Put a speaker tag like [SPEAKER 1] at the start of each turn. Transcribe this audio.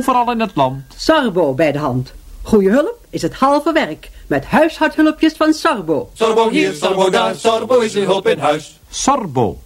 [SPEAKER 1] overal in het land.
[SPEAKER 2] Sarbo bij de hand. Goede hulp is het halve werk. Met huishoudhulpjes van Sarbo.
[SPEAKER 3] Sarbo hier, Sarbo daar, Sarbo is uw hulp in huis.
[SPEAKER 1] Sarbo,